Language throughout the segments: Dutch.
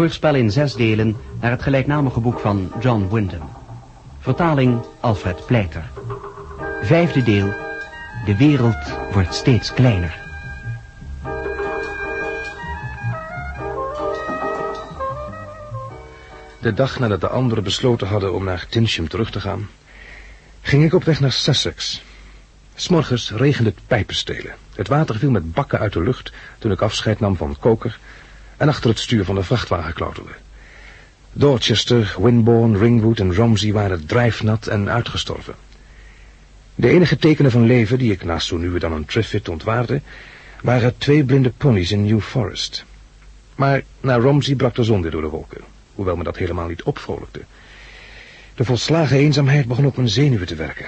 hoorspel in zes delen naar het gelijknamige boek van John Wyndham. Vertaling Alfred Pleiter. Vijfde deel. De wereld wordt steeds kleiner. De dag nadat de anderen besloten hadden om naar Tinsham terug te gaan, ging ik op weg naar Sussex. S'morgens regende het pijpenstelen. Het water viel met bakken uit de lucht toen ik afscheid nam van Koker en achter het stuur van de vrachtwagen klauterde. Dorchester, Winbourne, Ringwood en Romsey waren drijfnat en uitgestorven. De enige tekenen van leven die ik naast zo nu dan een Triffid ontwaarde, waren twee blinde ponies in New Forest. Maar naar Romsey brak de zon weer door de wolken, hoewel me dat helemaal niet opvrolijkte. De volslagen eenzaamheid begon op mijn zenuwen te werken.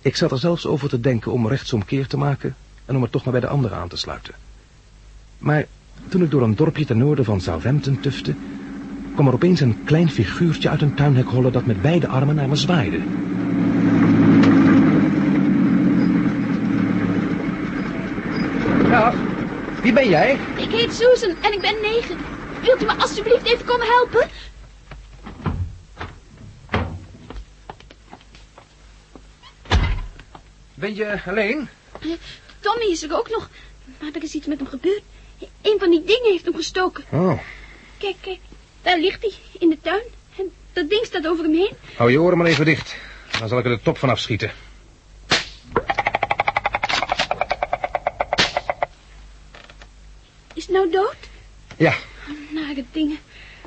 Ik zat er zelfs over te denken om rechtsomkeer te maken en om er toch maar bij de anderen aan te sluiten. Maar toen ik door een dorpje ten noorden van Southampton tufte, kwam er opeens een klein figuurtje uit een tuinhek hollen dat met beide armen naar me zwaaide. Dag, wie ben jij? Ik heet Susan en ik ben negen. Wilt u me alstublieft even komen helpen? Ben je alleen? Eh, Tommy is er ook nog. Maar er is iets met hem gebeurd. Een van die dingen heeft hem gestoken. Oh, Kijk, kijk. Daar ligt hij, in de tuin. En dat ding staat over hem heen. hou je oren maar even dicht. Dan zal ik er de top van afschieten. Is het nou dood? Ja, Nare dingen.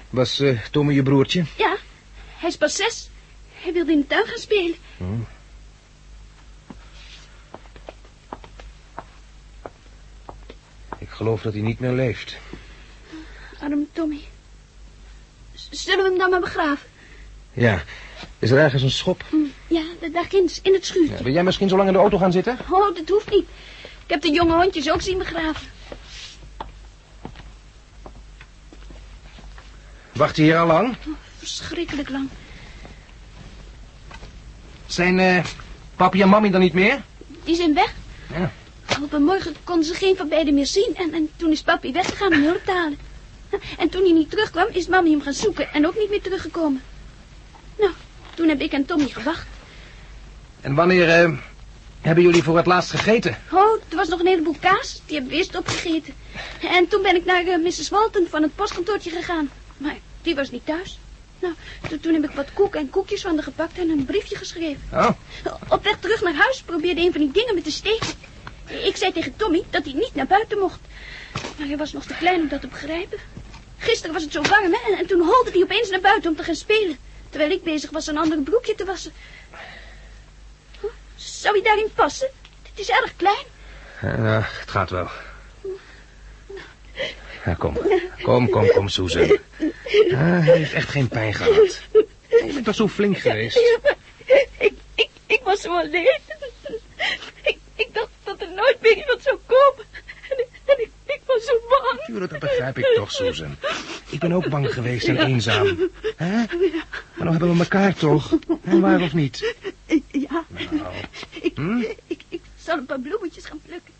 was eh, Tommy je broertje? Ja, hij is pas zes. Hij wilde in de tuin gaan spelen. Ik geloof dat hij niet meer leeft. Arme Tommy. Zullen we hem dan maar begraven? Ja, is er ergens een schop? Hm, Ja, da- daar ginds, in het schuurtje. Ja, wil jij misschien zo lang in de auto gaan zitten? Oh, dat hoeft niet. Ik heb de jonge hondjes ook zien begraven. Wacht je hier al lang? Verschrikkelijk lang. Zijn eh, papi en mami dan niet meer? Die zijn weg. Op een morgen konden ze geen van beiden meer zien. En, en toen is papi weggegaan om hulp te halen. En toen hij niet terugkwam, is mami hem gaan zoeken en ook niet meer teruggekomen. Nou, toen heb ik en Tommy gewacht. En wanneer eh, hebben jullie voor het laatst gegeten? Oh, er was nog een heleboel kaas. Die hebben we eerst opgegeten. En toen ben ik naar eh, Mrs. Walton van het postkantoortje gegaan. Maar die was niet thuis. Nou, to- toen heb ik wat koek en koekjes van haar gepakt en een briefje geschreven. Oh, Op weg terug naar huis probeerde een van die dingen me te steken. Ik zei tegen Tommy dat hij niet naar buiten mocht. Maar hij was nog te klein om dat te begrijpen. Gisteren was het zo warm, hè? En, en toen holde hij opeens naar buiten om te gaan spelen. Terwijl ik bezig was een ander broekje te wassen. Huh? Zou hij daarin passen? Het is erg klein. Ja, nou, het gaat wel. Ja, kom. Kom, kom, kom, Susan. Ah, hij heeft echt geen pijn gehad. Je bent toch zo flink geweest? Ik, ik, ik was zo alleen. Ik, dat er nooit meer iemand zou komen. En, ik- en ik, ik was zo bang. Tuurlijk, dat begrijp ik toch, Susan. Ik ben ook bang geweest en eenzaam. Hè? Maar nou hebben we elkaar toch? En waar of niet? Ja, Nou, ik, Hm? ik, ik zal een paar bloemetjes gaan plukken.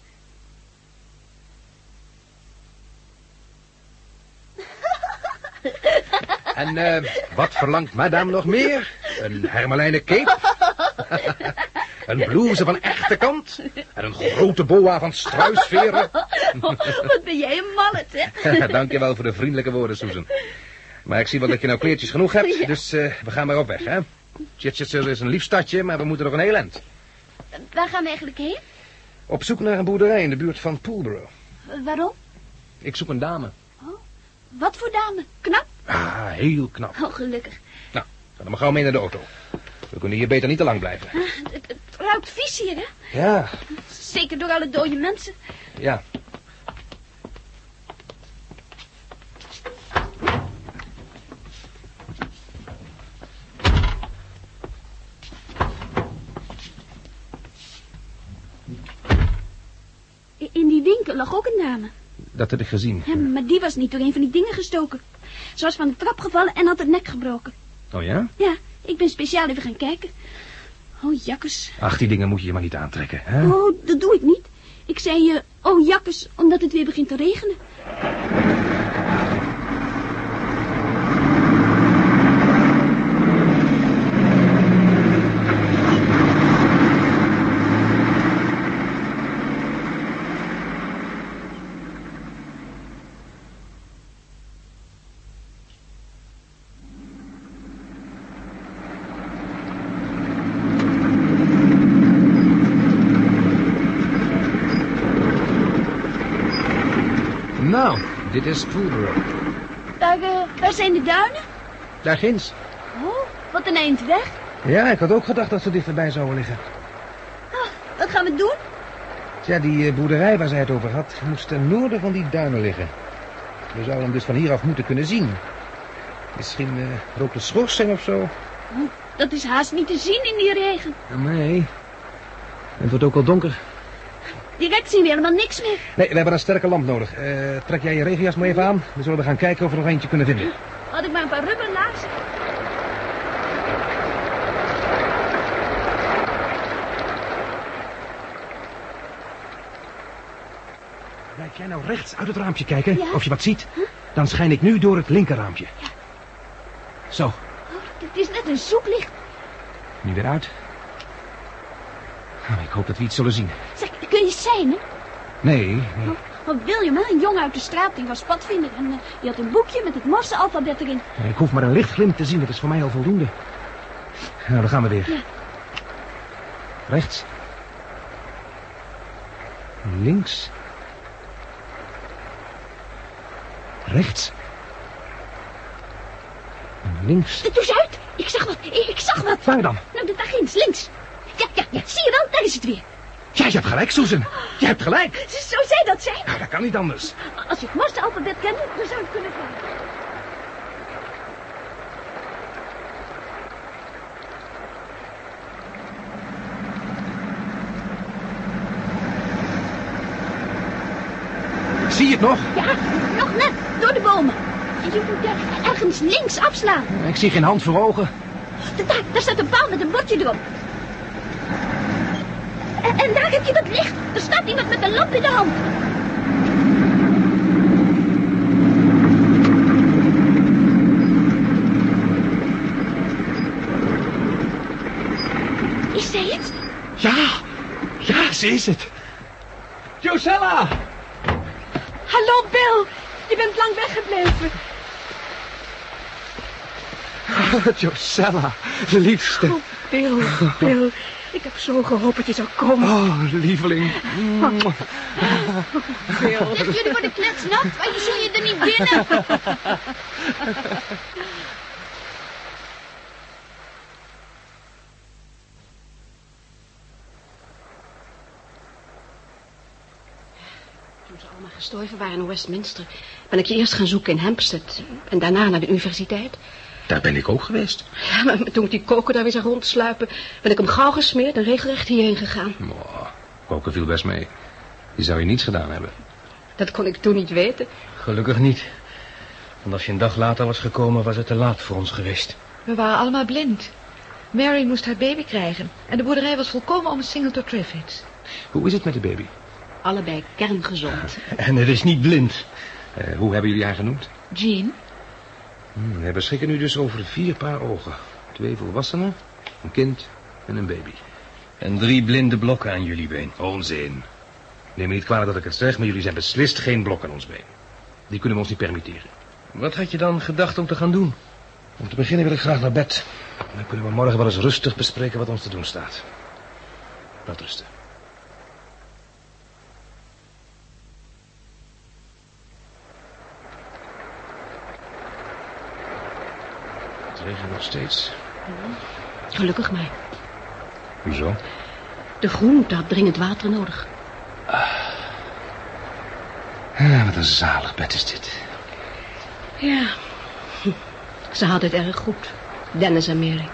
En eh, wat verlangt madame nog meer? Een hermelijnen cape? een blouse van echte kant? En een grote boa van struisveren? Wat ben jij een mallet, hè? Dank je wel voor de vriendelijke woorden, Susan. Maar ik zie wel dat je nou kleertjes genoeg hebt, dus eh, we gaan maar op weg, hè? Chichester is een lief stadje, maar we moeten nog een heel eind. Waar gaan we eigenlijk heen? Op zoek naar een boerderij in de buurt van Poolborough. Waarom? Ik zoek een dame. Wat voor dame? Knap? Ah, heel knap. Oh, gelukkig. Nou, ga dan maar gauw mee naar de auto. We kunnen hier beter niet te lang blijven. Ah, Het, het ruikt vies hier, hè? Ja, Zeker door alle dode mensen. ja. In die winkel lag ook een dame. Dat heb ik gezien. Ja, maar die was niet door een van die dingen gestoken. Ze was van de trap gevallen en had het nek gebroken. Oh ja? Ja, ik ben speciaal even gaan kijken. Oh, jakkes. Ach, die dingen moet je je maar niet aantrekken, hè? Oh, dat doe ik niet. Ik zei je, oh, jakkes, omdat het weer begint te regenen. Nou, dit is Poolborough. Daar, eh, daar zijn de duinen. Daar ginds. Oh, wat een eind weg. Ja, ik had ook gedacht dat ze dichterbij zouden liggen. Ah, wat gaan we doen? Tja, die eh, boerderij waar zij het over had, moest ten noorden van die duinen liggen. We zouden hem dus van hieraf moeten kunnen zien. Misschien uh, rookt de schoorsteen of zo. Oh, dat is haast niet te zien in die regen. Nee. Het wordt ook al donker. Direct zien we helemaal niks meer. Nee, we hebben een sterke lamp nodig. Eh, trek jij je regenjas maar even aan. Dan zullen we gaan kijken of we er nog eentje kunnen vinden. Had ik maar een paar rubberlaarzen. Blijf jij nou rechts uit het raampje kijken, Ja. of je wat ziet? Dan schijn ik nu door het linkerraampje. Zo, Oh, het is net een zoeklicht. nu weer uit. Nou, ik hoop dat we iets zullen zien. Zeg, kun je zijn, Nee, nee. Want William, een jongen uit de straat, die was padvinder. En eh, die had een boekje met het Morse-alfabet erin. Ik hoef maar een lichtglimp te zien, dat is voor mij al voldoende. Nou, dan gaan we weer. Ja. Rechts. Links. Rechts. Links. Doe eens uit. Ik zag wat. Ik, ik zag wat. Waar dan? Nou, daar ginds, links. Ja, ja, ja. Zie je wel? Daar is het weer. Ja, je hebt gelijk, Susan. Je hebt gelijk. Zo zij dat zei. Nou, dat kan niet anders. Als je het Morse-alfabet kende, dan zou het kunnen vinden. Zie je het nog? Ja, nog net. Door de bomen. En je moet daar ergens links afslaan. Ik zie geen hand voor ogen. Daar, daar staat een paal met een bordje erop. En, en daar heb je dat licht. Er staat iemand met een lamp in de hand. Is zij het? Ja, ja, ze is het. Josella! Hallo, Bill. Je bent lang weggebleven. Josella, liefste. Oh, Bill, Bill. Ik heb zo gehoopt dat je zou komen. Oh, lieveling. Jullie worden kletsnat, maar je zul je er niet binnen. Toen ze allemaal gestorven waren in Westminster... ben ik je eerst gaan zoeken in Hampstead... en daarna naar de universiteit. Daar ben ik ook geweest. Ja, maar toen ik die koker daar weer zag rondsluipen... ben ik hem gauw gesmeerd en regelrecht hierheen gegaan. Oh, koken viel best mee. Die zou je niets gedaan hebben. Dat kon ik toen niet weten. Gelukkig niet. Want als je een dag later was gekomen, was het te laat voor ons geweest. We waren allemaal blind. Mary moest haar baby krijgen. En de boerderij was volkomen omsingeld door Triffids. Hoe is het met de baby? Allebei kerngezond. En het is niet blind. Eh, hoe hebben jullie haar genoemd? Jean? Hmm, we beschikken nu dus over vier paar ogen. Twee volwassenen, een kind en een baby. En drie blinde blokken aan jullie been. Onzin. Neem me niet kwalijk dat ik het zeg, maar jullie zijn beslist geen blok aan ons been. Die kunnen we ons niet permitteren. Wat had je dan gedacht om te gaan doen? Om te beginnen wil ik graag naar bed. Dan kunnen we morgen wel eens rustig bespreken wat ons te doen staat. Laat rusten. Regent nog steeds. Gelukkig maar. Hoezo? De groente had dringend water nodig. Ah, wat een zalig bed is dit. Ja. Ze hadden het erg goed. Dennis en Mary.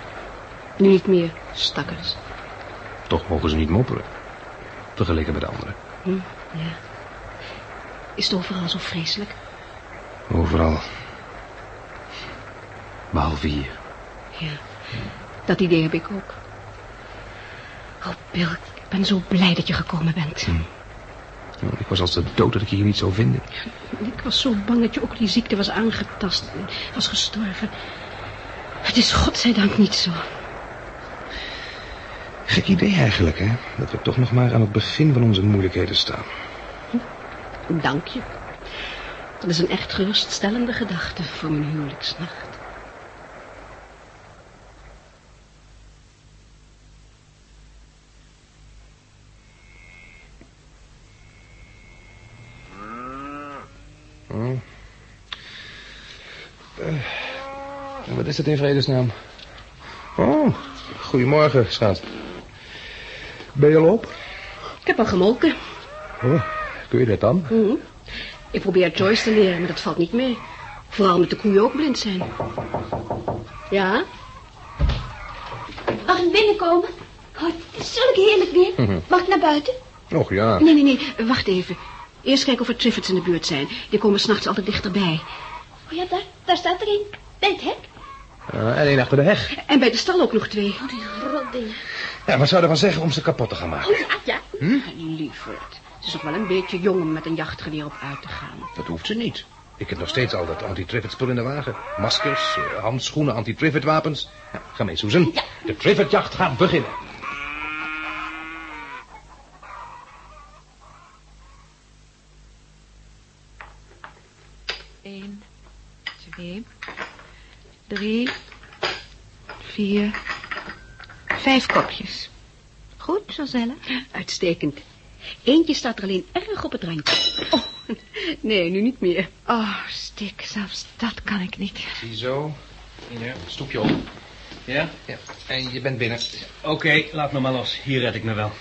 Nu niet meer, stakkers. Toch mogen ze niet mopperen. Vergeleken met de anderen. Hm, ja. Is het overal zo vreselijk? Overal. Behalve hier. Ja, dat idee heb ik ook. Oh, Bill, ik ben zo blij dat je gekomen bent. Oh, Ik was als de dood dat ik je hier niet zou vinden. Ik was zo bang dat je ook die ziekte was aangetast, was gestorven. Het is godzijdank niet zo. Gek idee eigenlijk, hè? Dat we toch nog maar aan het begin van onze moeilijkheden staan. Dank je. Dat is een echt geruststellende gedachte voor mijn huwelijksnacht. Oh. Eh, en wat is het in vredesnaam? Oh, goedemorgen, schat. Ben je al op? Ik heb al gemolken. Oh, kun je dat dan? Mhm. Ik probeer Joyce te leren, maar dat valt niet mee. Vooral omdat de koeien ook blind zijn. Ja? Mag ik binnenkomen? Oh, het is zulk heerlijk weer. Mag ik naar buiten? Och ja. Nee, nee, nee. Wacht even. Eerst kijken of er Triffids in de buurt zijn. Die komen s'nachts altijd dichterbij. Oh ja, daar, daar staat er een. Bij het hek. Ja, en één achter de heg. En bij de stal ook nog twee. Oh, die rotdingen. Ja, wat zou je ervan zeggen om ze kapot te gaan maken? Oh ja, ja. Lieverd. Ze is nog wel een beetje jong om met een jachtgeweer op uit te gaan. Dat hoeft ze niet. Ik heb nog steeds al dat anti-trivet spul in de wagen. Maskers, eh, handschoenen, anti-trivet wapens. Ja, ga mee, Susan. De trivetjacht gaat beginnen. Eén, twee, drie, vier, vijf kopjes. Goed, Joselle? Uitstekend. Eentje staat er alleen erg op het randje. Oh, nee, nu niet meer. Oh, stik, zelfs dat kan ik niet. Ziezo. Hier, stoepje op. Ja? Ja, en je bent binnen. Oké, laat me maar los. Hier red ik me wel.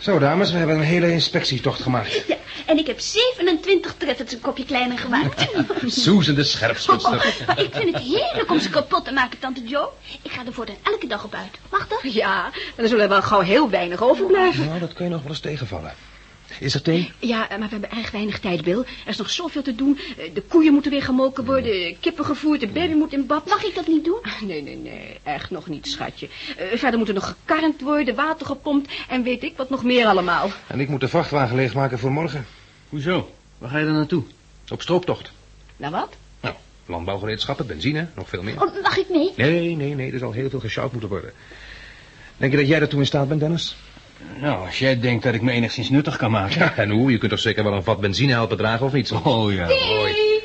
Zo, dames, we hebben een hele inspectietocht gemaakt. Ja, en ik heb 27 treffers een kopje kleiner gemaakt. Susan de scherpschutster. Maar ik vind het heerlijk om ze kapot te maken, tante Jo. Ik ga er voortaan elke dag op uit. Mag dat? Ja, dan zullen er wel gauw heel weinig overblijven. Nou, dat kun je nog wel eens tegenvallen. Is er thee? Ja, maar we hebben erg weinig tijd, Bill. Er is nog zoveel te doen. Eh, De koeien moeten weer gemolken worden, kippen gevoerd, de baby moet in bad. Mag ik dat niet doen? Nee, nee, nee, echt nog niet, schatje. Eh, verder moet er nog gekarnd worden, water gepompt en weet ik wat nog meer allemaal. En ik moet de vrachtwagen leegmaken voor morgen. Hoezo? Waar ga je dan naartoe? Op strooptocht. Nou wat? Nou, landbouwgereedschappen, benzine, nog veel meer. Oh, mag ik mee? Nee, nee, nee, er zal heel veel gesjouwd moeten worden. Denk je dat jij daartoe in staat bent, Dennis? Nou, als jij denkt dat ik me enigszins nuttig kan maken. Ja, en hoe? Je kunt toch zeker wel een vat benzine helpen dragen of niet? Oh ja. Mooi.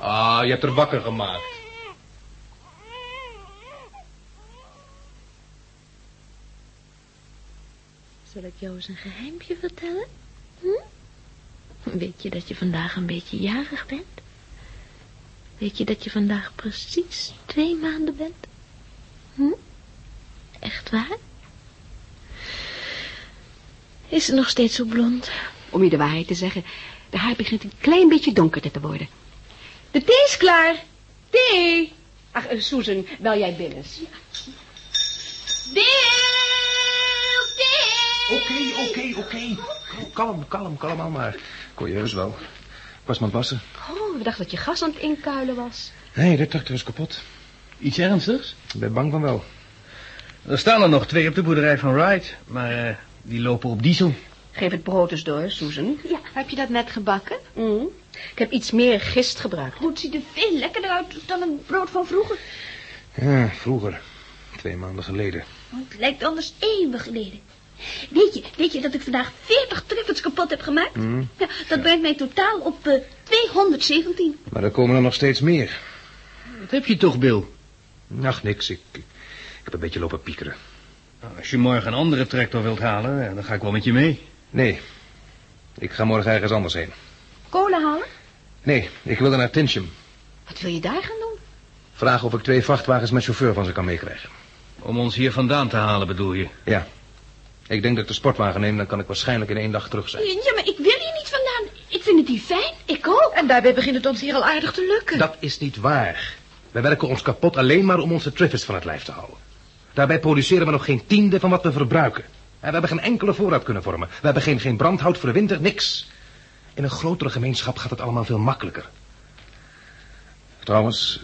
Ah, je hebt er wakker gemaakt. Zal ik jou eens een geheimpje vertellen? Hm? Weet je dat je vandaag een beetje jarig bent? Weet je dat je vandaag precies twee maanden bent? Hm? Echt waar? Is ze nog steeds zo blond? Om je de waarheid te zeggen, de haar begint een klein beetje donkerder te worden. De thee is klaar. Thee. Ach, eh, Susan, bel jij binnen. Bill! Bill! Oké, oké, oké. Kalm, kalm, kalm al maar. Kon je heus wel. Ik was het wassen. Oh, we dachten dat je gas aan het inkuilen was. Nee, de tractor is kapot. Iets ernstigs? Ik ben bang van wel. Er staan er nog twee op de boerderij van Wright, maar eh, die lopen op diesel. Geef het brood eens door, Susan. Ja, heb je dat net gebakken? Mm. Ik heb iets meer gist gebruikt. Goed, ziet er veel lekkerder uit dan het brood van vroeger. Ja, vroeger. Twee maanden geleden. Oh, Het lijkt anders eeuwig geleden. Weet je, weet je dat ik vandaag 40 treffers kapot heb gemaakt? Hm. Ja, dat brengt mij totaal op eh, 217. Maar er komen er nog steeds meer. Wat heb je toch, Bill? Ach, niks. Ik, ik heb een beetje lopen piekeren. Nou, als je morgen een andere tractor wilt halen, dan ga ik wel met je mee. Nee, ik ga morgen ergens anders heen. Kolen halen? Nee, ik wilde naar Tinsham. Wat wil je daar gaan doen? Vragen of ik twee vrachtwagens met chauffeur van ze kan meekrijgen. Om ons hier vandaan te halen, bedoel je? Ja. Ik denk dat ik de sportwagen neem, dan kan ik waarschijnlijk in één dag terug zijn. Ja, maar ik wil hier niet vandaan. Ik vind het hier fijn. Ik ook. En daarbij begint het ons hier al aardig te lukken. Dat is niet waar. We werken ons kapot alleen maar om onze Triffids van het lijf te houden. Daarbij produceren we nog geen tiende van wat we verbruiken. En we hebben geen enkele voorraad kunnen vormen. We hebben geen, geen brandhout voor de winter, niks. In een grotere gemeenschap gaat het allemaal veel makkelijker. Trouwens,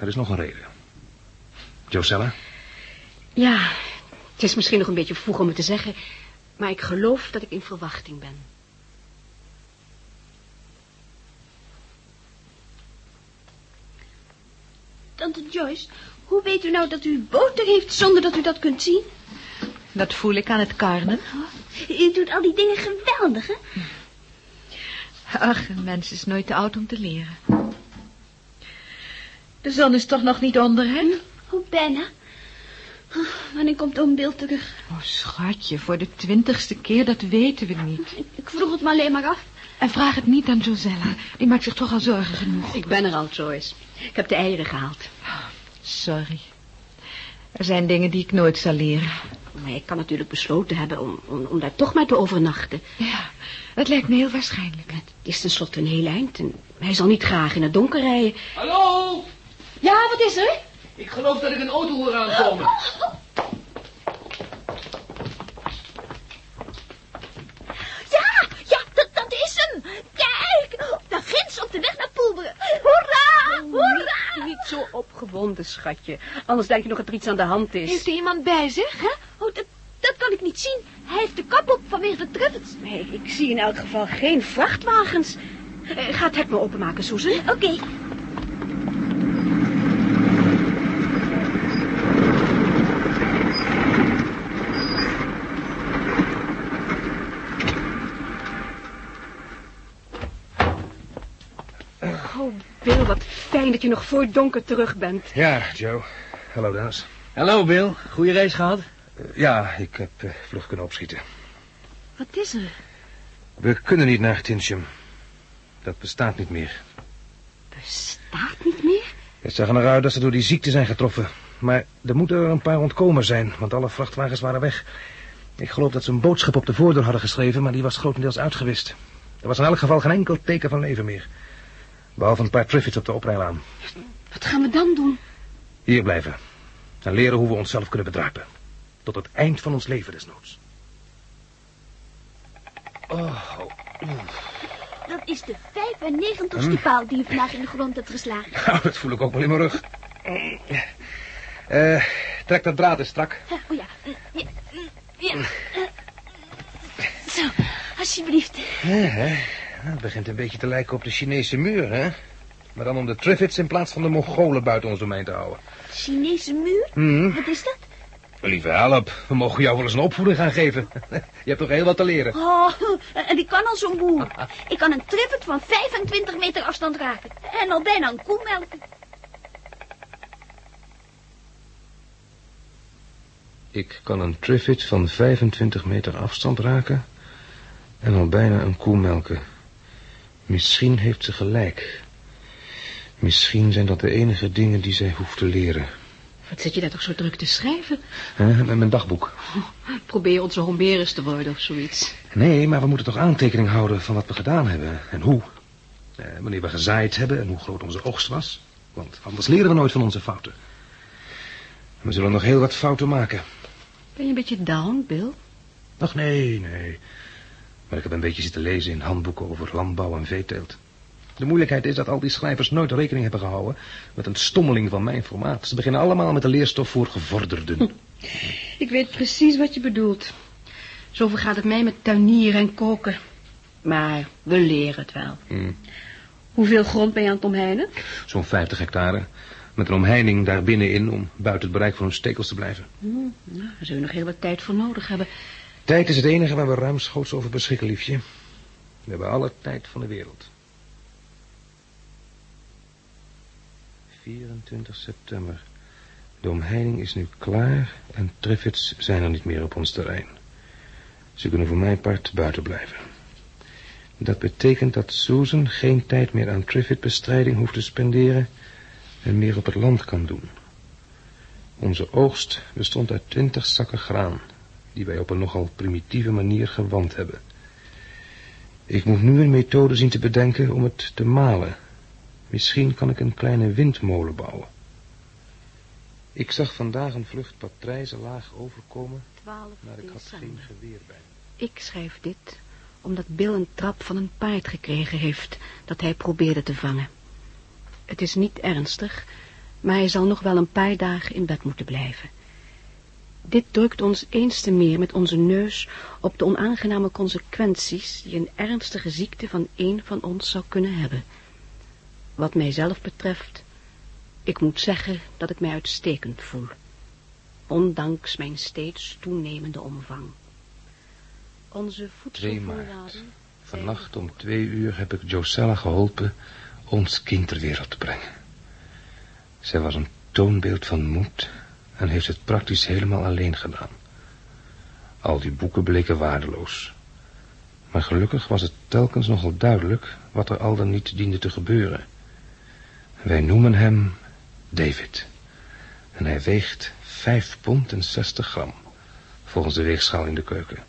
er is nog een reden. Josella? Ja, het is misschien nog een beetje vroeg om het te zeggen... maar ik geloof dat ik in verwachting ben. Tante Joyce, hoe weet u nou dat u boter heeft zonder dat u dat kunt zien? Dat voel ik aan het karnen. U doet al die dingen geweldig, hè? Ach, een mens is nooit te oud om te leren. De zon is toch nog niet onder, hè? Oh, bijna. Oh, wanneer komt oom Bill terug? Oh, schatje, voor de twintigste keer, dat weten we niet. Ik, ik vroeg het me alleen maar af. En vraag het niet aan Josella. Die maakt zich toch al zorgen genoeg. Ik ben er al, Joyce. Ik heb de eieren gehaald. Sorry. Er zijn dingen die ik nooit zal leren. Maar ik kan natuurlijk besloten hebben om, om, om daar toch maar te overnachten. Ja, dat lijkt me heel waarschijnlijk. Het is tenslotte een heel eind en hij zal niet graag in het donker rijden. Hallo? Ja, wat is er? Ik geloof dat ik een auto hoor aankomen. Ja, ja, dat, dat is hem. Kijk, daar ginds op de weg naar Poelberen. Hoera, hoera. Niet zo opgewonden, schatje. Anders denk je nog dat er iets aan de hand is. Heeft er iemand bij zich? Hè? Oh, dat, dat kan ik niet zien. Hij heeft de kap op vanwege de truffels. Nee, ik zie in elk geval geen vrachtwagens. Eh, ga het hek maar openmaken, Susan. Oké. Oh, Bill, wat fijn dat je nog voor het donker terug bent. Ja, Joe. Hallo, Dennis. Hallo, Bill. Goeie reis gehad? Eh, ja, ik heb eh, vlug kunnen opschieten. Wat is er? We kunnen niet naar Tinsham. Dat bestaat niet meer. Bestaat niet meer? Het zag er naar uit dat ze door die ziekte zijn getroffen. Maar er moeten er een paar ontkomen zijn, want alle vrachtwagens waren weg. Ik geloof dat ze een boodschap op de voordeur hadden geschreven, maar die was grotendeels uitgewist. Er was in elk geval geen enkel teken van leven meer. Behalve een paar Triffids op de oprijlaan. Wat gaan we dan doen? Hier blijven. En leren hoe we onszelf kunnen bedruipen. Tot het eind van ons leven desnoods. Oh, Dat is de 95ste paal die je vandaag in de grond hebt geslagen. nou, dat voel ik ook wel in mijn rug. Eh, trek dat draad eens strak. Ja, Oh ja. eh, Ja. mm, ja. eh. Zo, alsjeblieft. Ja, hè? Het begint een beetje te lijken op de Chinese muur, hè? Maar dan om de Triffids in plaats van de Mongolen buiten ons domein te houden. Chinese muur? Hmm. Wat is dat? Lieve help, we mogen jou wel eens een opvoeding gaan geven. Je hebt toch heel wat te leren. Oh, en ik kan al zo'n boer. Ik kan een trippet van 25 meter afstand raken. En al bijna een koe melken. Ik kan een Triffid van 25 meter afstand raken en al bijna een koe melken. Misschien heeft ze gelijk. Misschien zijn dat de enige dingen die zij hoeft te leren. Wat zit je daar toch zo druk te schrijven? Hè, met mijn dagboek. Probeer onze Homberus te worden of zoiets. Nee, maar we moeten toch aantekening houden van wat we gedaan hebben en hoe. Eh, wanneer we gezaaid hebben en hoe groot onze oogst was. Want anders leren we nooit van onze fouten. We zullen nog heel wat fouten maken. Ben je een beetje down, Bill? Ach, nee, nee. Maar ik heb een beetje zitten lezen in handboeken over landbouw en veeteelt. De moeilijkheid is dat al die schrijvers nooit rekening hebben gehouden met een stommeling van mijn formaat. Ze beginnen allemaal met de leerstof voor gevorderden. Ik weet precies wat je bedoelt. Zo gaat het mij met tuinieren en koken. Maar we leren het wel. Hmm. Hoeveel grond ben je aan het omheinen? Zo'n 50 hectare. Met een omheining daar binnenin om buiten het bereik van hun stekels te blijven. Nou, daar zullen we nog heel wat tijd voor nodig hebben. Tijd is het enige waar we ruimschoots over beschikken, liefje. We hebben alle tijd van de wereld. 24 september. De omheining is nu klaar en Triffids zijn er niet meer op ons terrein. Ze kunnen voor mijn part buiten blijven. Dat betekent dat Susan geen tijd meer aan Triffid-bestrijding hoeft te spenderen en meer op het land kan doen. Onze oogst bestond uit twintig zakken graan, die wij op een nogal primitieve manier gewand hebben. Ik moet nu een methode zien te bedenken om het te malen. Misschien kan ik een kleine windmolen bouwen. Ik zag vandaag een vlucht patrijzen laag overkomen, 12 maar ik had geen geweer bij. Ik schrijf dit omdat Bill een trap van een paard gekregen heeft dat hij probeerde te vangen. Het is niet ernstig, maar hij zal nog wel een paar dagen in bed moeten blijven. Dit drukt ons eens te meer met onze neus op de onaangename consequenties die een ernstige ziekte van een van ons zou kunnen hebben. Wat mijzelf betreft, ik moet zeggen dat ik mij uitstekend voel, ondanks mijn steeds toenemende omvang. Onze 2 maart. Vannacht om twee uur heb ik Josella geholpen ons kind ter wereld te brengen. Zij was een toonbeeld van moed en heeft het praktisch helemaal alleen gedaan. Al die boeken bleken waardeloos. Maar gelukkig was het telkens nogal duidelijk wat er al dan niet diende te gebeuren. Wij noemen hem David. En hij weegt vijf pond en zestig gram, volgens de weegschaal in de keuken.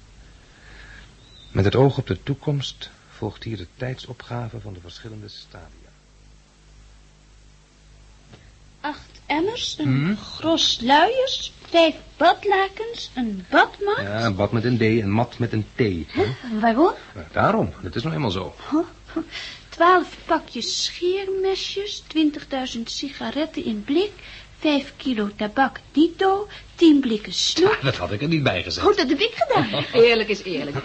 Met het oog op de toekomst volgt hier de tijdsopgave van de verschillende stadia. Emmers, een gros luiers, vijf badlakens, een badmat. Ja, een bad met een D, een mat met een T. Waarom? Nou, daarom, dat is nou eenmaal zo. Twaalf pakjes scheermesjes, 20.000 sigaretten in blik, vijf kilo tabak dito, tien blikken snoep. Dat had ik er niet bij gezet. Oh, dat heb ik gedaan. Eerlijk is eerlijk.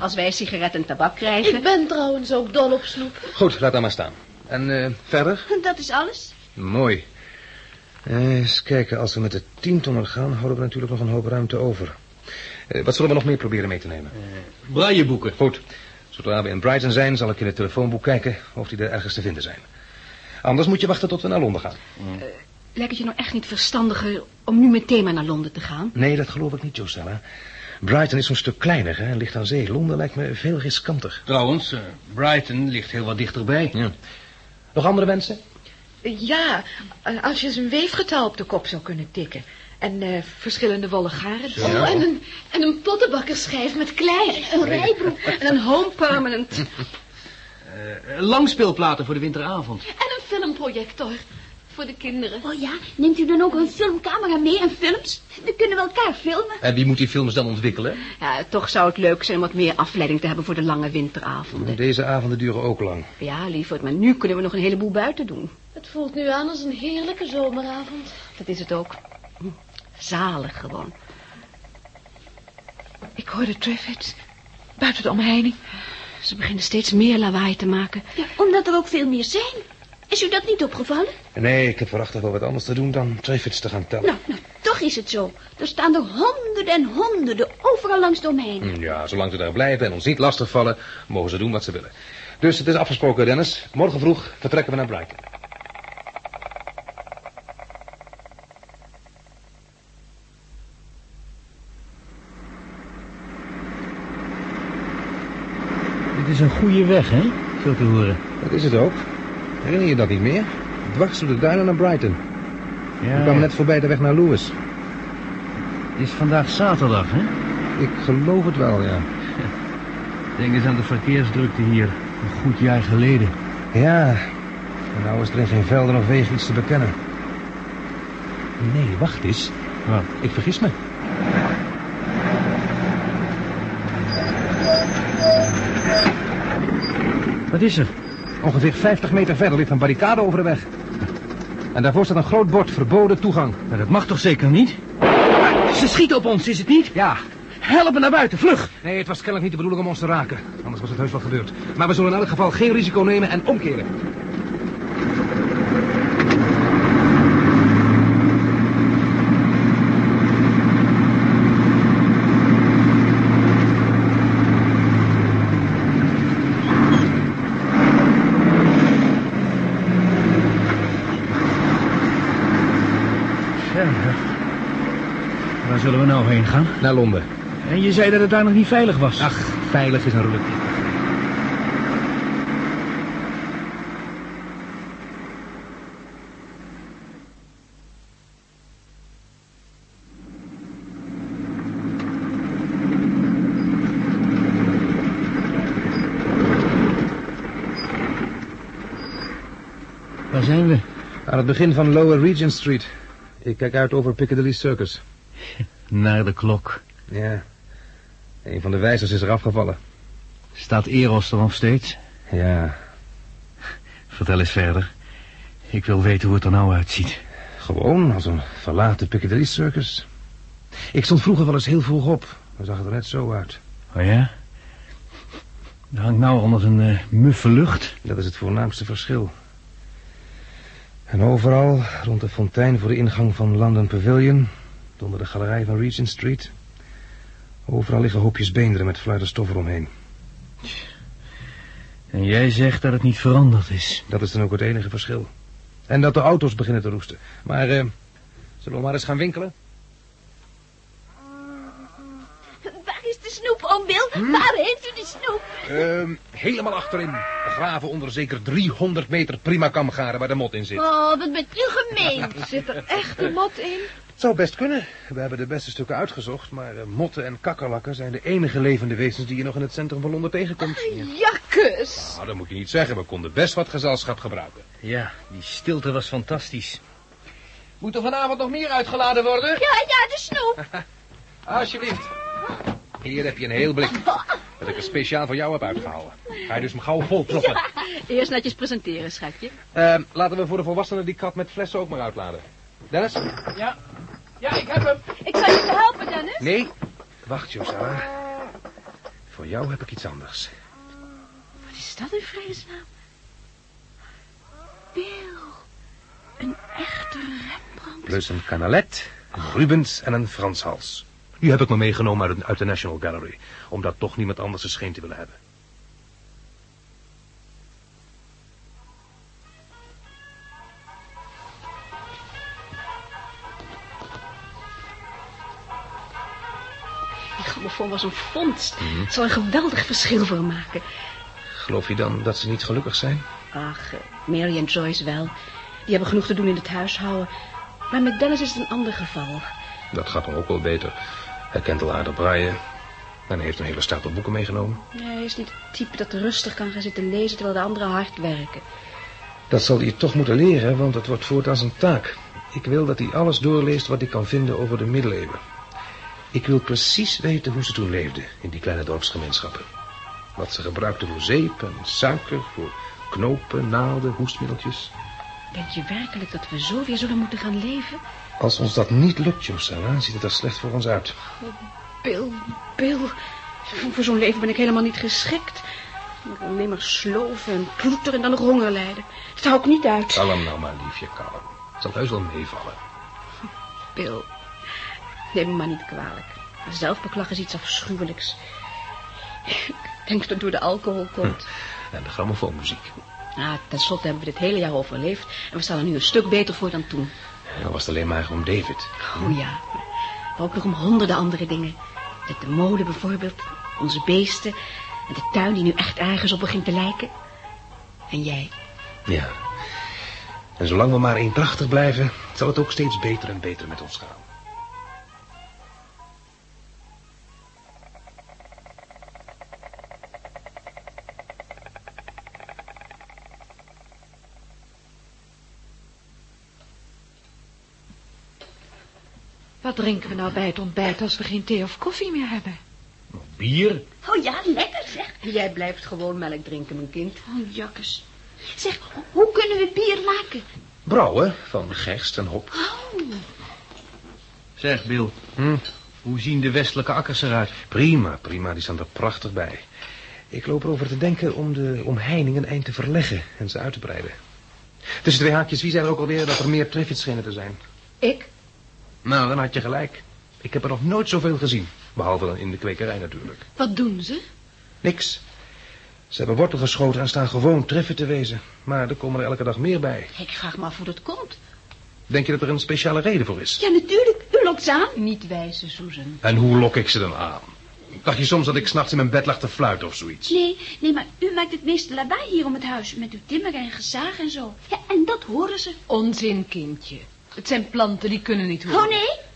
Als wij sigaretten en tabak krijgen... Ik ben trouwens ook dol op snoep. Goed, laat dat maar staan. En eh, verder? Dat is alles. Mooi. Eens kijken, als we met de tientonner gaan, houden we natuurlijk nog een hoop ruimte over. Eh, wat zullen we nog meer proberen mee te nemen? Brailleboeken. Goed. Zodra we in Brighton zijn, zal ik in het telefoonboek kijken of die er ergens te vinden zijn. Anders moet je wachten tot we naar Londen gaan. Lijkt het je nou echt niet verstandiger om nu meteen maar naar Londen te gaan? Nee, dat geloof ik niet, Josella. Brighton is zo'n stuk kleiner hè, en ligt aan zee. Londen lijkt me veel riskanter. Trouwens, eh, Brighton ligt heel wat dichterbij. Ja. Nog andere wensen? Ja, eh, als je eens een weefgetouw op de kop zou kunnen tikken. En eh, verschillende wollen garen. Oh, en een, en een pottenbakkerschijf met klei. Een rijbroek. En een home permanent. Eh, langspeelplaten voor de winteravond. En een filmprojector. Voor de kinderen. Oh ja, neemt u dan ook een filmcamera mee en films? Dan kunnen we elkaar filmen. En wie moet die films dan ontwikkelen? Ja, toch zou het leuk zijn om wat meer afleiding te hebben voor de lange winteravonden. Deze avonden duren ook lang. Ja, lieverd, maar nu kunnen we nog een heleboel buiten doen. Het voelt nu aan als een heerlijke zomeravond. Dat is het ook. Zalig gewoon. Ik hoorde Triffids. Buiten de omheining. Ze beginnen steeds meer lawaai te maken. Ja, omdat er ook veel meer zijn. Is u dat niet opgevallen? Nee, ik heb waarachtig wel wat anders te doen dan Triffids te gaan tellen. Nou, nou, toch is het zo. Er staan er honderden en honderden overal langs de omheining. Hm, Ja, zolang ze daar blijven en ons niet lastigvallen, mogen ze doen wat ze willen. Dus het is afgesproken, Dennis. Morgen vroeg vertrekken we naar Brighton. Dit is een goede weg, hè? Zo te horen. Dat is het ook. Herinner je dat niet meer? Dwars door de duinen naar Brighton. We Ja, kwamen net voorbij de weg naar Lewis. het is vandaag zaterdag, hè? Ik geloof het wel, ja. Denk eens aan de verkeersdrukte hier. Een goed jaar geleden. Ja, en nou is er in geen velden of wegen iets te bekennen. Nee, wacht eens. Wat? Ik vergis me. Wat is er? Ongeveer 50 meter verder ligt een barricade over de weg. En daarvoor staat een groot bord verboden toegang. Maar dat mag toch zeker niet? Ze schieten op ons, is het niet? Ja. Helpen naar buiten, vlug! Nee, het was kennelijk niet de bedoeling om ons te raken. Anders was het heus wel gebeurd. Maar we zullen in elk geval geen risico nemen en omkeren. Ja, waar zullen we nou heen gaan? Naar Londen. En je zei dat het daar nog niet veilig was. Ach, veilig is een relatief. Waar zijn we? Aan het begin van Lower Regent Street. Ik kijk uit over Piccadilly Circus. Naar de klok. Ja. Een van de wijzers is er afgevallen. Staat Eros er nog steeds? Ja, Vertel eens verder. Ik wil weten hoe het er nou uitziet. gewoon als een verlaten Piccadilly Circus. Ik stond vroeger wel eens heel vroeg op. Dan zag het er net zo uit. Oh ja? Er hangt nou onder een eh, muffe lucht. Dat is het voornaamste verschil. En overal, rond de fontein voor de ingang van London Pavilion... onder de galerij van Regent Street... overal liggen hoopjes beenderen met fluitenstof eromheen. En jij zegt dat het niet veranderd is. Dat is dan ook het enige verschil. En dat de auto's beginnen te roesten. Maar, eh, zullen we maar eens gaan winkelen? Waar is de snoep, oom Bill? Waar heeft u de snoep? Ehm, helemaal achterin. Begraven onder zeker 300 meter prima kamgaren waar de mot in zit. Oh, wat bent u gemeen. Zit er echt een mot in? Het zou best kunnen. We hebben de beste stukken uitgezocht, maar eh, motten en kakkerlakken zijn de enige levende wezens die je nog in het centrum van Londen tegenkomt. Jakkes. Nou, dat moet je niet zeggen. We konden best wat gezelschap gebruiken. Ja, die stilte was fantastisch. Moet er vanavond nog meer uitgeladen worden? Ja, ja, de snoep. Alsjeblieft. Hier heb je een heel blik. Dat ik er speciaal voor jou heb uitgehouden. Ga je dus me gauw vol proppen. Eerst netjes presenteren, schatje. Ehm, laten we voor de volwassenen die kat met flessen ook maar uitladen. Dennis? Ja. Ja, ik heb hem. Ik zal je helpen, Dennis. Nee. Wacht, Josella. Voor jou heb ik iets anders. Wat is dat in vredesnaam? Bill. Een echte Rembrandt. Plus een canalet, een Rubens en een Franshals. Die heb ik me meegenomen uit, uit de National Gallery. Omdat toch niemand anders een scheen te willen hebben. Grammofoon was een vondst. Het zal een geweldig verschil voor maken. Geloof je dan dat ze niet gelukkig zijn? Ach, eh, Mary en Joyce wel. Die hebben genoeg te doen in het huishouden. Maar met Dennis is het een ander geval. Dat gaat hem ook wel beter. Hij kent al aardig braaien. En hij heeft een hele stapel boeken meegenomen. Nee, hij is niet het type dat rustig kan gaan zitten lezen terwijl de anderen hard werken. Dat zal hij toch moeten leren, want het wordt voortaan zijn taak. Ik wil dat hij alles doorleest wat hij kan vinden over de middeleeuwen. Ik wil precies weten hoe ze toen leefden in die kleine dorpsgemeenschappen. Wat ze gebruikten voor zeep en suiker, voor knopen, naalden, hoestmiddeltjes. Denk je werkelijk dat we zo weer zullen moeten gaan leven? Als ons dat niet lukt, Josella, ziet het er slecht voor ons uit. Bill, Bill. Voor zo'n leven ben ik helemaal niet geschikt. Ik wil alleen maar sloven en ploeteren en dan nog honger lijden. Dat hou ik niet uit. Kalm nou maar, liefje, kalm. Het zal heus wel meevallen. Bill, neem me maar niet kwalijk. Zelfbeklag is iets afschuwelijks. Ik denk dat het door de alcohol komt. En de grammofoonmuziek. Ah, ten slotte hebben we dit hele jaar overleefd. En we staan er nu een stuk beter voor dan toen. Dan was het alleen maar om David. Oh ja, maar ook nog om honderden andere dingen. Met de molen bijvoorbeeld, onze beesten... en de tuin die nu echt ergens op begint te lijken. En jij. Ja. En zolang we maar eendrachtig blijven, zal het ook steeds beter en beter met ons gaan. Wat drinken we nou bij het ontbijt als we geen thee of koffie meer hebben? Bier? Oh ja, lekker zeg. Jij blijft gewoon melk drinken, mijn kind. Oh, jakkes. Zeg, hoe kunnen we bier maken? Brouwen van gerst en hop. Zeg, Bill. Hm. Hoe zien de westelijke akkers eruit? Prima, prima, die staan er prachtig bij. Ik loop erover te denken om de omheining een eind te verleggen en ze uit te breiden. Tussen twee haakjes, wie zei er ook alweer dat er meer treffits schenen te zijn? Ik? Nou, dan had je gelijk. Ik heb er nog nooit zoveel gezien. Behalve dan in de kwekerij natuurlijk. Wat doen ze? Niks. Ze hebben wortel geschoten en staan gewoon treffen te wezen. Maar er komen er elke dag meer bij. Ik vraag me af hoe dat komt. Denk je dat er een speciale reden voor is? Ja, natuurlijk. U lokt ze aan. Niet wijzen, Susan. En hoe lok ik ze dan aan? Dacht je soms dat ik s'nachts in mijn bed lag te fluiten of zoiets? Nee, nee, maar u maakt het meeste lawaai hier om het huis. Met uw timmer en gezaag en zo. Ja, en dat horen ze. Onzin, kindje. Het zijn planten, die kunnen niet horen. Oh, nee?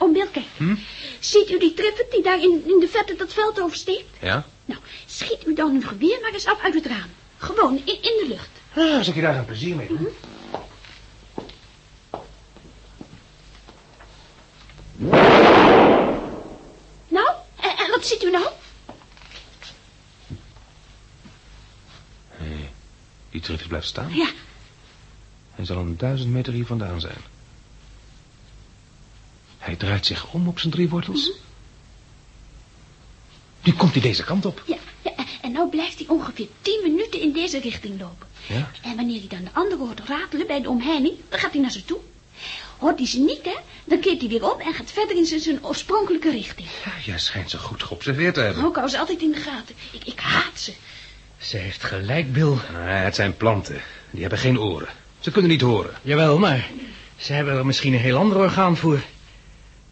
Oom Bill, kijk. Hm? Ziet u die triffet die daar in, in de vette dat veld oversteekt? Ja. Nou, schiet u dan uw geweer maar eens af uit het raam. Gewoon, in, in de lucht. Ah, als ik je daar een plezier mee doe. Mhm. Nou, en, wat ziet u nou? Hey, die triffet blijft staan? Ja, hij zal een duizend meter hier vandaan zijn. Hij draait zich om op zijn drie wortels. Nu komt hij deze kant op. ja, ja. en- En nou blijft hij ongeveer tien minuten in deze richting lopen. Ja? En wanneer hij dan de andere hoort ratelen bij de omheining, dan gaat hij naar ze toe. Hoort hij ze niet, hè? Dan keert hij weer om en gaat verder in zijn- zijn oorspronkelijke richting. Ja, jij schijnt ze goed geobserveerd te hebben. Ook hou ze altijd in de gaten. Ik, ik haat ze. Ze heeft gelijk, Bill. Nou, het zijn planten. Die hebben geen oren. Ze kunnen niet horen. Jawel, maar ze hebben er misschien een heel ander orgaan voor.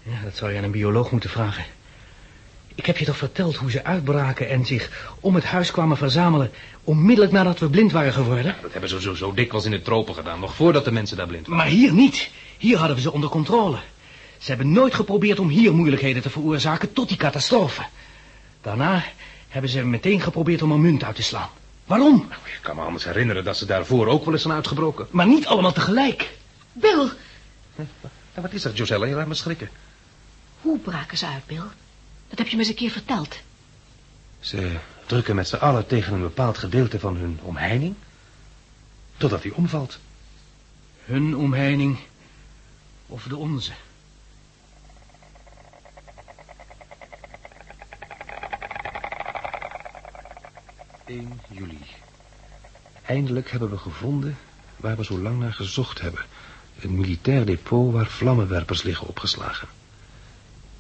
Ja, dat zou je aan een bioloog moeten vragen. Ik heb je toch verteld hoe ze uitbraken en zich om het huis kwamen verzamelen... onmiddellijk nadat we blind waren geworden? Dat hebben ze zo, zo dikwijls in de tropen gedaan. Nog voordat de mensen daar blind waren. Maar hier niet. Hier hadden we ze onder controle. Ze hebben nooit geprobeerd om hier moeilijkheden te veroorzaken tot die catastrofe. Daarna hebben ze meteen geprobeerd om een munt uit te slaan. Waarom? Ik kan me anders herinneren dat ze daarvoor ook wel eens zijn uitgebroken. Maar niet allemaal tegelijk. Bill, En wat is dat, Josella? Je laat me schrikken. hoe braken ze uit, Bill? Dat heb je me eens een keer verteld. Ze drukken met z'n allen tegen een bepaald gedeelte van hun omheining. Totdat die omvalt. Hun omheining of de onze. 1 juli. Eindelijk hebben we gevonden waar we zo lang naar gezocht hebben. Een militair depot waar vlammenwerpers liggen opgeslagen.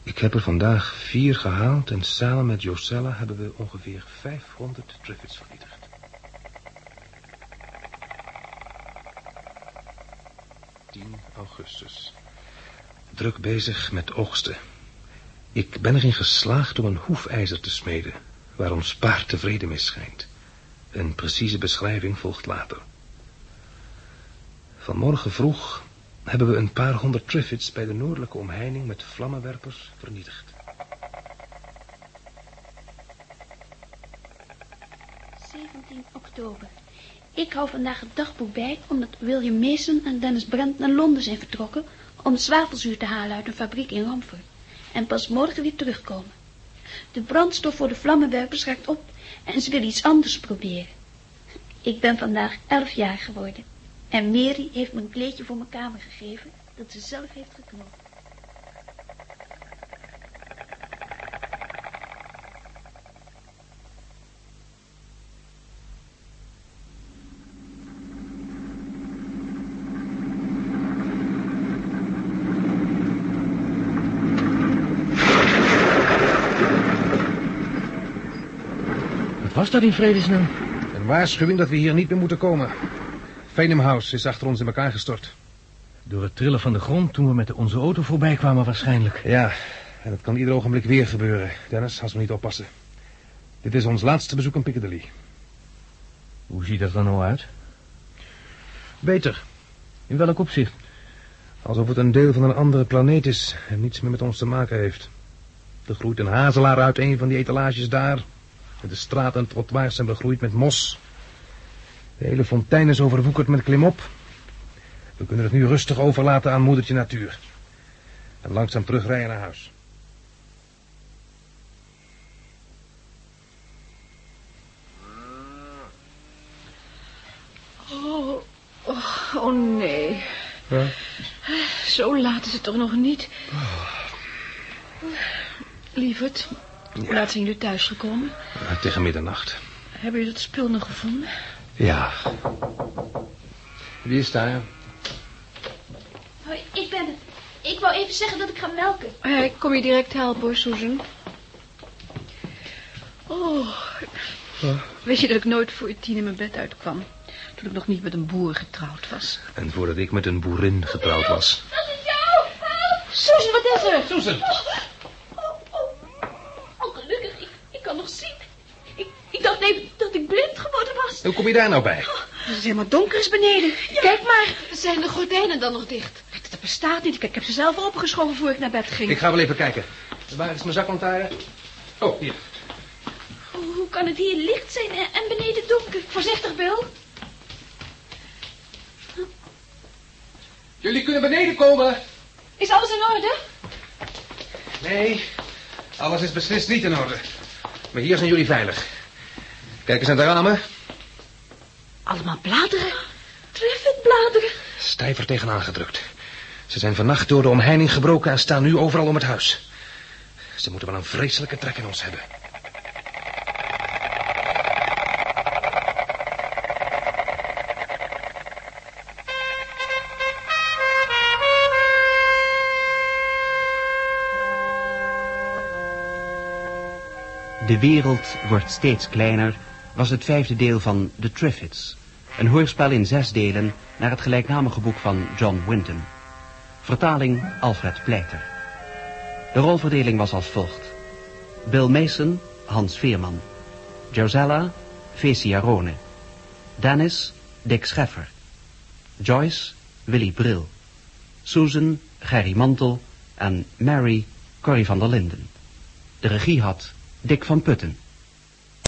Ik heb er vandaag vier gehaald en samen met Josella hebben we ongeveer 500 Triffids vernietigd. ...10 augustus. Druk bezig met oogsten. Ik ben erin geslaagd om een hoefijzer te smeden... waar ons paard tevreden mee schijnt. Een precieze beschrijving volgt later. Vanmorgen vroeg hebben we een paar honderd Triffids... bij de noordelijke omheining met vlammenwerpers vernietigd. 17 oktober. Ik hou vandaag het dagboek bij omdat William Mason en Dennis Brent naar Londen zijn vertrokken om zwavelzuur te halen uit een fabriek in Romford. En pas morgen weer terugkomen. De brandstof voor de vlammenwerpers raakt op en ze willen iets anders proberen. Ik ben vandaag elf jaar geworden. En Mary heeft me een kleedje voor mijn kamer gegeven dat ze zelf heeft geknoopt. Was dat in vredesnaam? Een waarschuwing dat we hier niet meer moeten komen. Fenham House is achter ons in elkaar gestort. Door het trillen van de grond toen we met onze auto voorbij kwamen waarschijnlijk. Ja, en dat kan ieder ogenblik weer gebeuren. Dennis, als we niet oppassen. Dit is ons laatste bezoek aan Piccadilly. Hoe ziet dat er nou uit? Beter. In welk opzicht? Alsof het een deel van een andere planeet is en niets meer met ons te maken heeft. Er groeit een hazelaar uit een van die etalages daar. De straten en trottoirs zijn begroeid met mos. De hele fontein is overwoekerd met klimop. We kunnen het nu rustig overlaten aan moedertje natuur. En langzaam terugrijden naar huis. Oh, oh, oh nee. Zo laat is het toch nog niet? Lieverd, hoe laat zijn jullie thuisgekomen? Eh, Tegen middernacht. Hebben jullie dat spul nog gevonden? Ja. Wie is daar? Hoi, ik ben het. Ik wou even zeggen dat ik ga melken. Eh, ik kom je direct helpen hoor, Susan. Oh. Weet je dat ik nooit voor tien in mijn bed uitkwam? Toen ik nog niet met een boer getrouwd was. En voordat ik met een boerin getrouwd was. Dat is jou! Help! Susan, wat is er? Susan! Oh, oh. Oh, gelukkig, ik, ik kan nog zien. Ik, ik dacht even dat ik blind geworden was. Hoe kom je daar nou bij? Het is helemaal donker is beneden. Kijk maar, zijn de gordijnen dan nog dicht? Dat bestaat niet. Ik, ik heb ze zelf opgeschoven voor ik naar bed ging. Ik ga wel even kijken. Waar is mijn zaklantaarn? Oh, hier. Hoe kan het hier licht zijn en, en beneden donker? Voorzichtig, Bill. Jullie kunnen beneden komen. Is alles in orde? Nee, alles is beslist niet in orde. Maar hier zijn jullie veilig. Kijk eens naar de ramen. Allemaal bladeren. Triffitt-bladeren. Stijver tegenaan gedrukt. Ze zijn vannacht door de omheining gebroken en staan nu overal om het huis. Ze moeten wel een vreselijke trek in ons hebben. De wereld wordt steeds kleiner was het vijfde deel van The Triffids. Een hoorspel in zes delen naar het gelijknamige boek van John Wyndham. Vertaling Alfred Pleiter. De rolverdeling was als volgt. Bill Mason, Hans Veerman. Josella, Fecia Rone. Dennis, Dick Scheffer. Joyce, Willy Bril. Susan, Gerry Mantel en Mary, Corrie van der Linden. De regie had Dick van Putten.